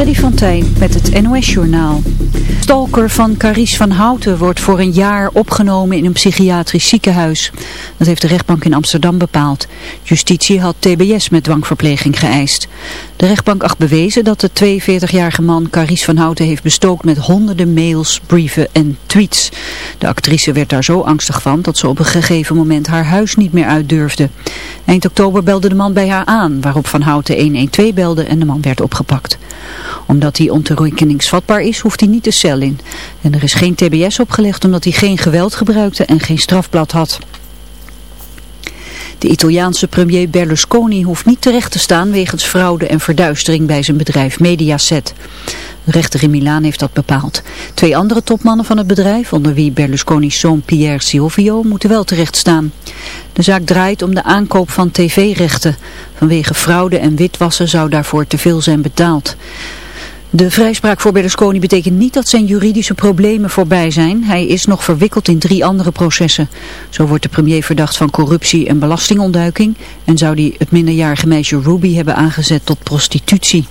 Freddy van met het NOS-journaal. Stalker van Caries van Houten wordt voor een jaar opgenomen in een psychiatrisch ziekenhuis. Dat heeft de rechtbank in Amsterdam bepaald. Justitie had TBS met dwangverpleging geëist. De rechtbank acht bewezen dat de 42-jarige man Caries van Houten heeft bestookt met honderden mails, brieven en tweets. De actrice werd daar zo angstig van dat ze op een gegeven moment haar huis niet meer uit durfde. Eind oktober belde de man bij haar aan, waarop Van Houten 112 belde en de man werd opgepakt. Omdat hij ontoerekeningsvatbaar is, hoeft hij niet de cel in. En er is geen tbs opgelegd omdat hij geen geweld gebruikte en geen strafblad had. De Italiaanse premier Berlusconi hoeft niet terecht te staan wegens fraude en verduistering bij zijn bedrijf Mediaset. De rechter in Milaan heeft dat bepaald. Twee andere topmannen van het bedrijf, onder wie Berlusconi's zoon Pierre Silvio, moeten wel terecht staan. De zaak draait om de aankoop van tv-rechten. Vanwege fraude en witwassen zou daarvoor te veel zijn betaald. De vrijspraak voor Berlusconi betekent niet dat zijn juridische problemen voorbij zijn. Hij is nog verwikkeld in drie andere processen. Zo wordt de premier verdacht van corruptie en belastingontduiking en zou hij het minderjarige meisje Ruby hebben aangezet tot prostitutie.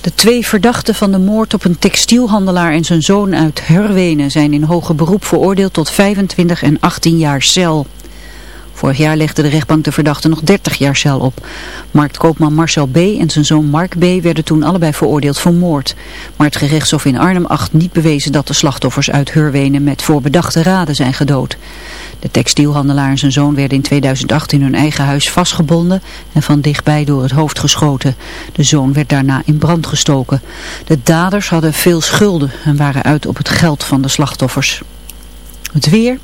De twee verdachten van de moord op een textielhandelaar en zijn zoon uit Herwenen zijn in hoger beroep veroordeeld tot 25 en 18 jaar cel. Vorig jaar legde de rechtbank de verdachte nog 30 jaar cel op. Marktkoopman Marcel B. en zijn zoon Mark B. werden toen allebei veroordeeld voor moord. Maar het gerechtshof in Arnhem acht niet bewezen dat de slachtoffers uit Hurwenen met voorbedachte raden zijn gedood. De textielhandelaar en zijn zoon werden in 2008 in hun eigen huis vastgebonden en van dichtbij door het hoofd geschoten. De zoon werd daarna in brand gestoken. De daders hadden veel schulden en waren uit op het geld van de slachtoffers. Het weer,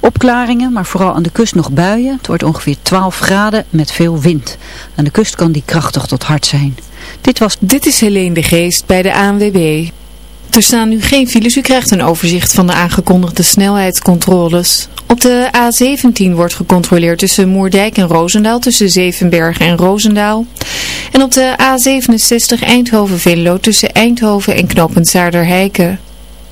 opklaringen, maar vooral aan de kust nog buien. Het wordt ongeveer 12 graden met veel wind. Aan de kust kan die krachtig tot hard zijn. Dit was... Dit is Helene de Geest bij de ANWB. Er staan nu geen files. U krijgt een overzicht van de aangekondigde snelheidscontroles. Op de A17 wordt gecontroleerd tussen Moerdijk en Roosendaal, tussen Zevenberg en Roosendaal. En op de A67 Eindhoven-Venlo tussen Eindhoven en Knopend Zaarderheiken.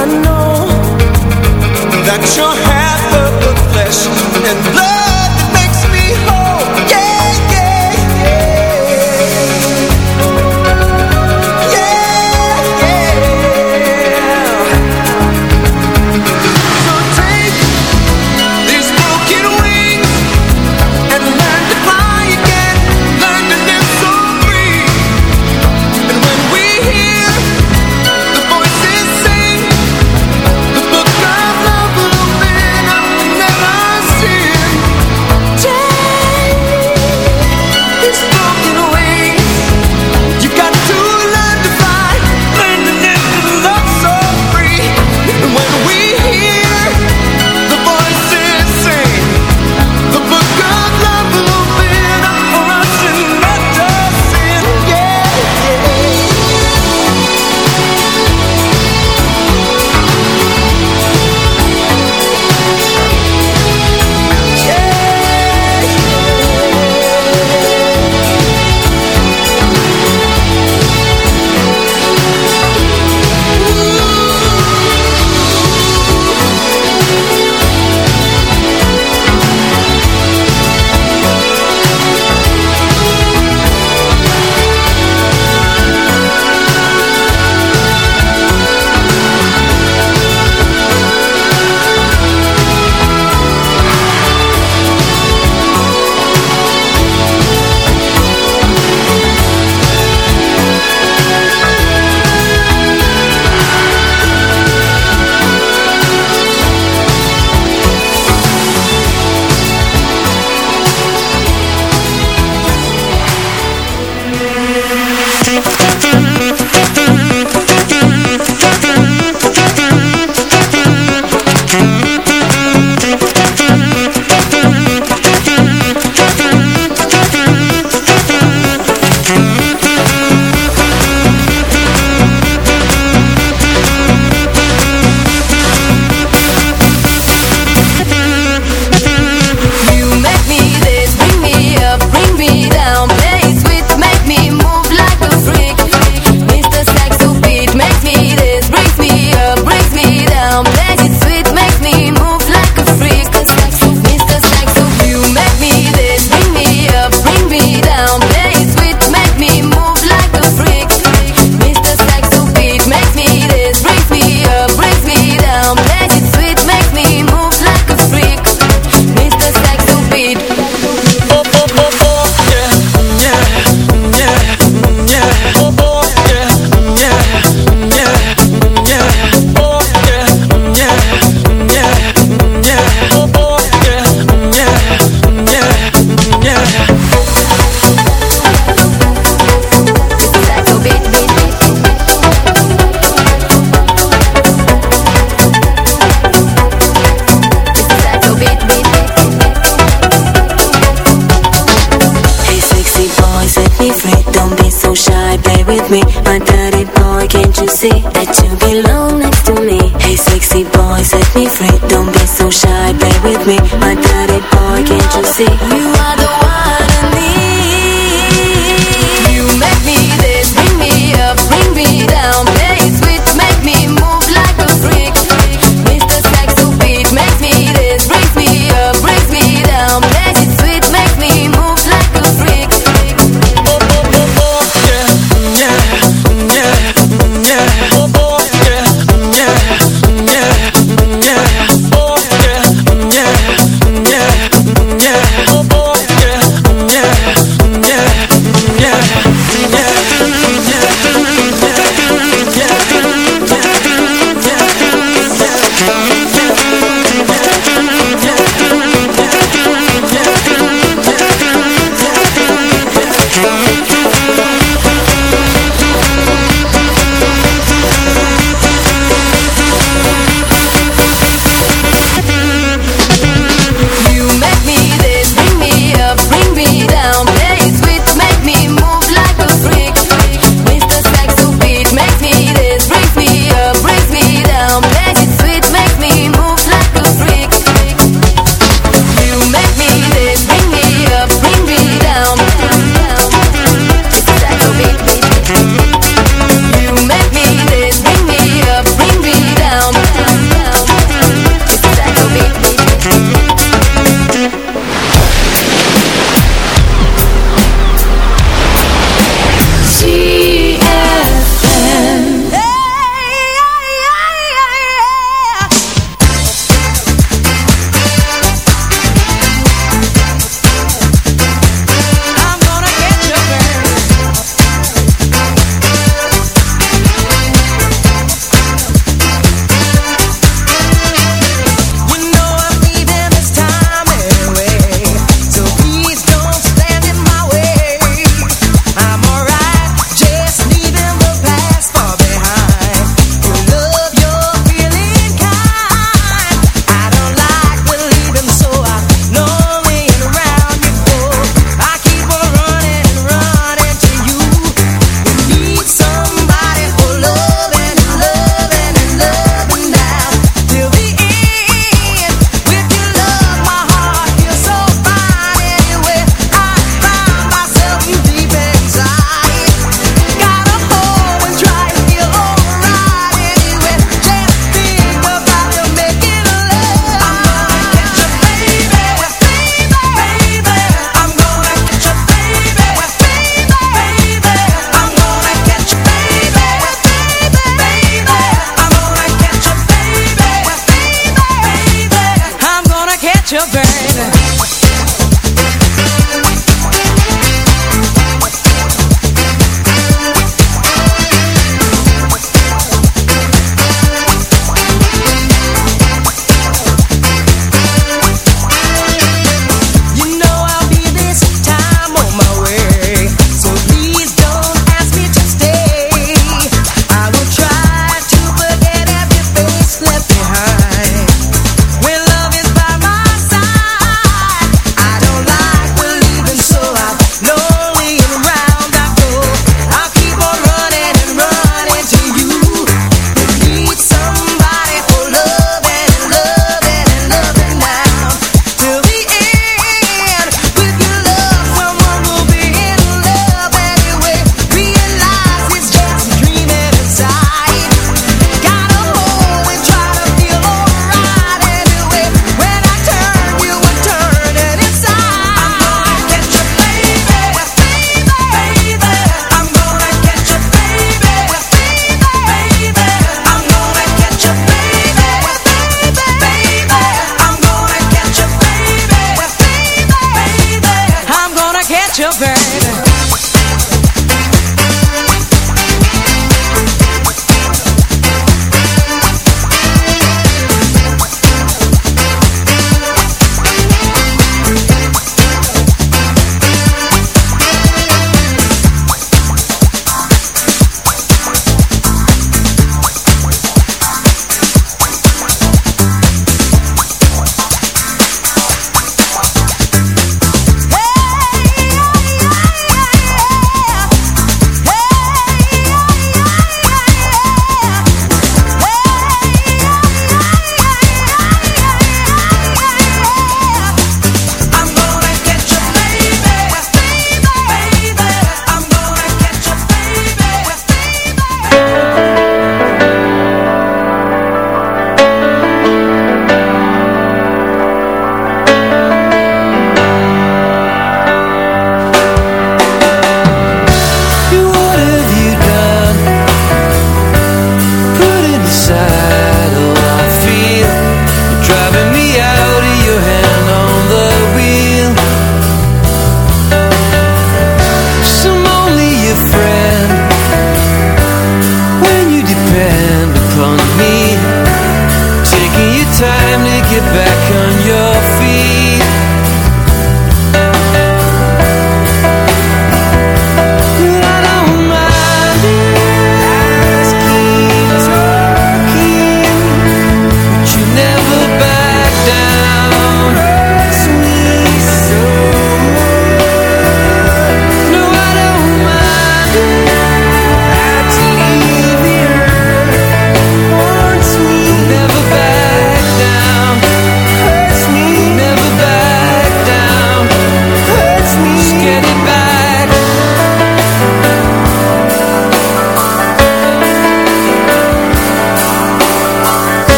I know That you're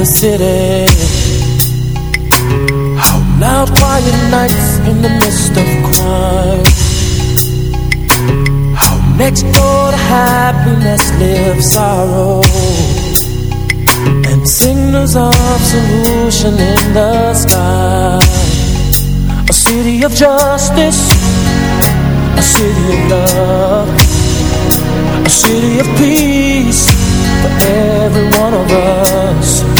the city. How loud, quiet nights in the midst of crime. How next door to happiness lives sorrow. And signals of solution in the sky. A city of justice, a city of love, a city of peace for every one of us.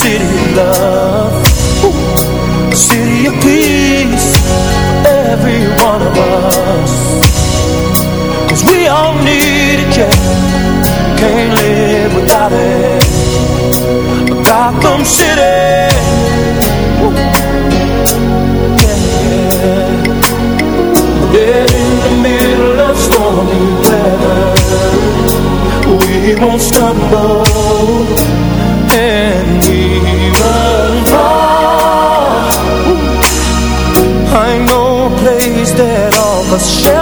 city of love. Ooh. City of peace every one of us. Cause we all need it, yeah Can't live without it Gotham City. Yeah, in the middle of stormy weather We won't stumble And that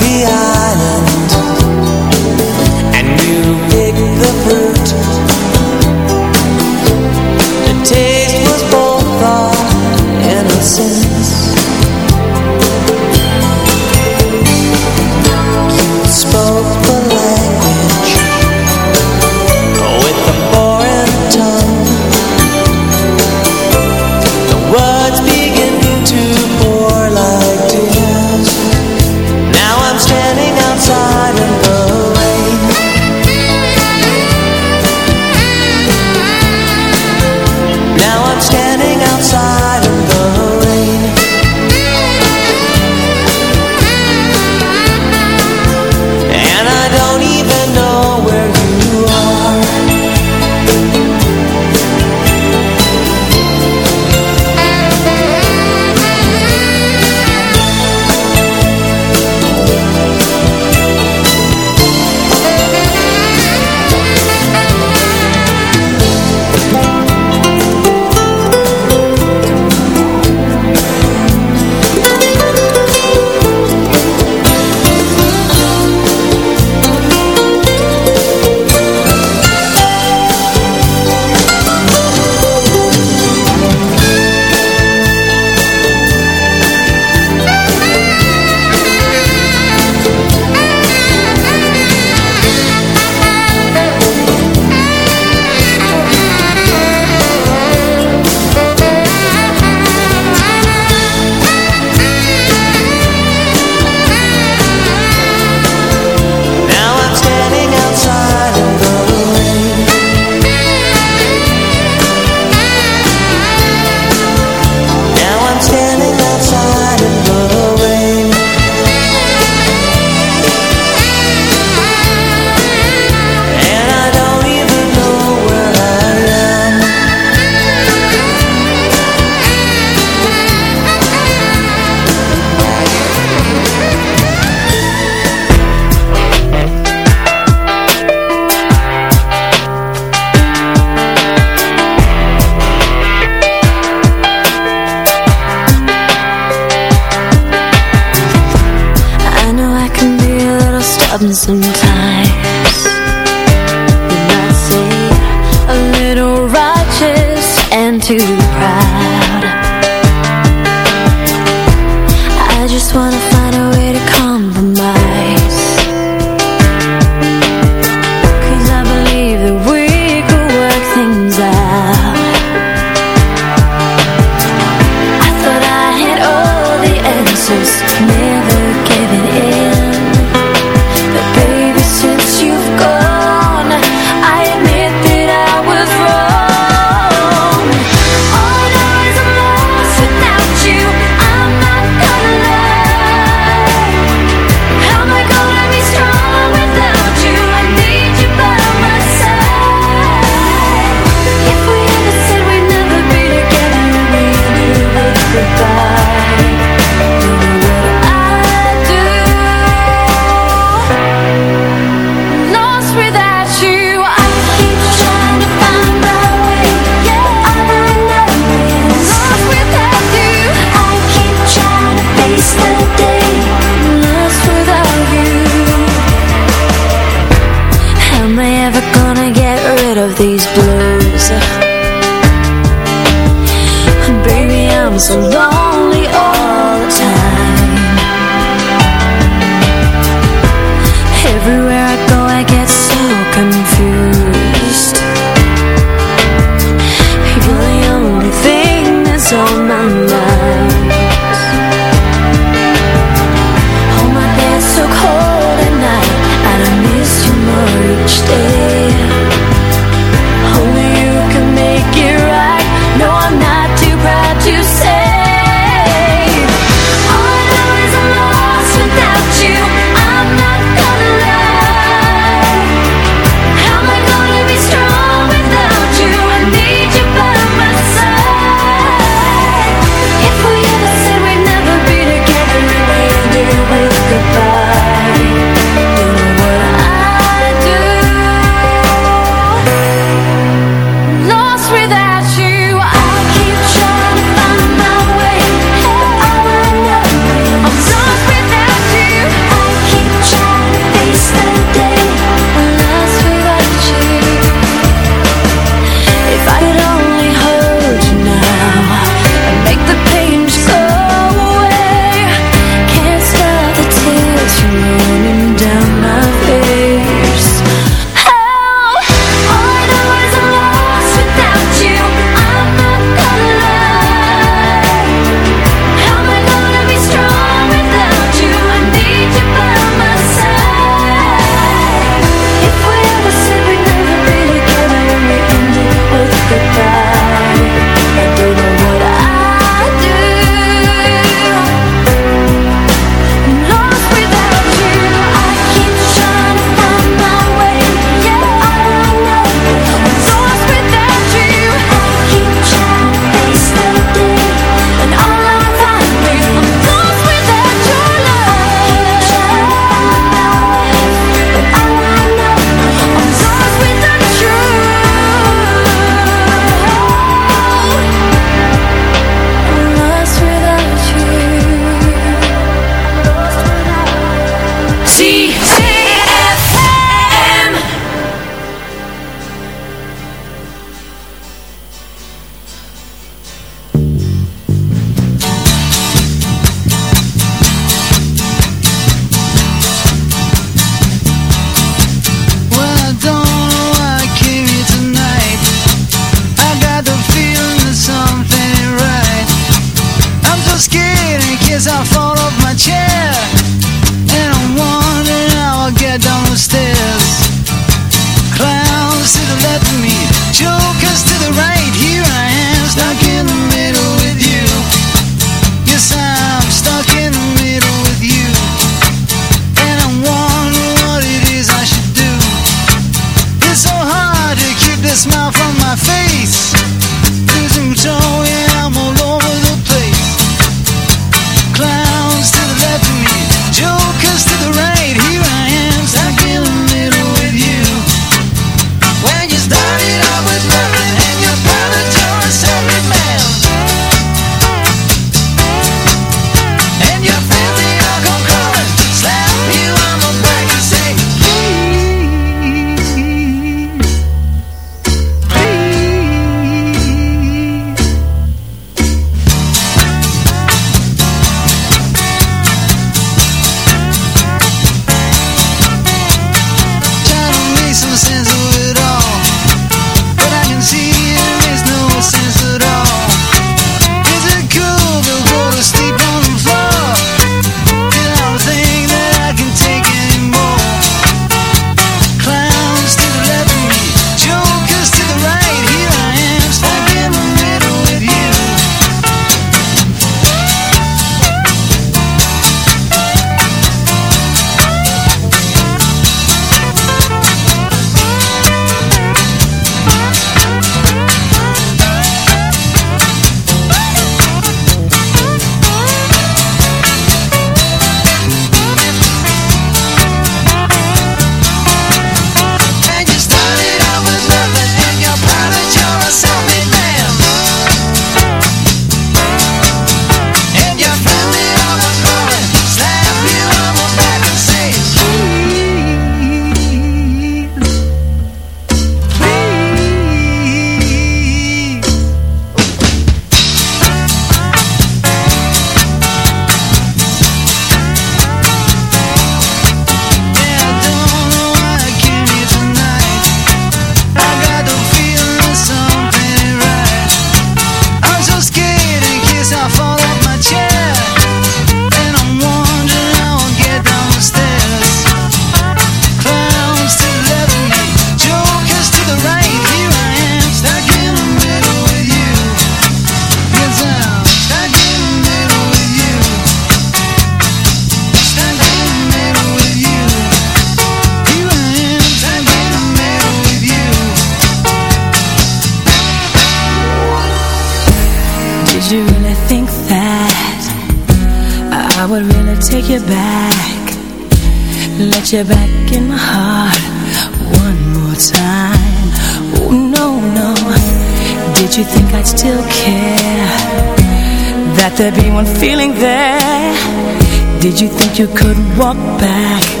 Did you think you could walk back?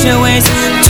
却为自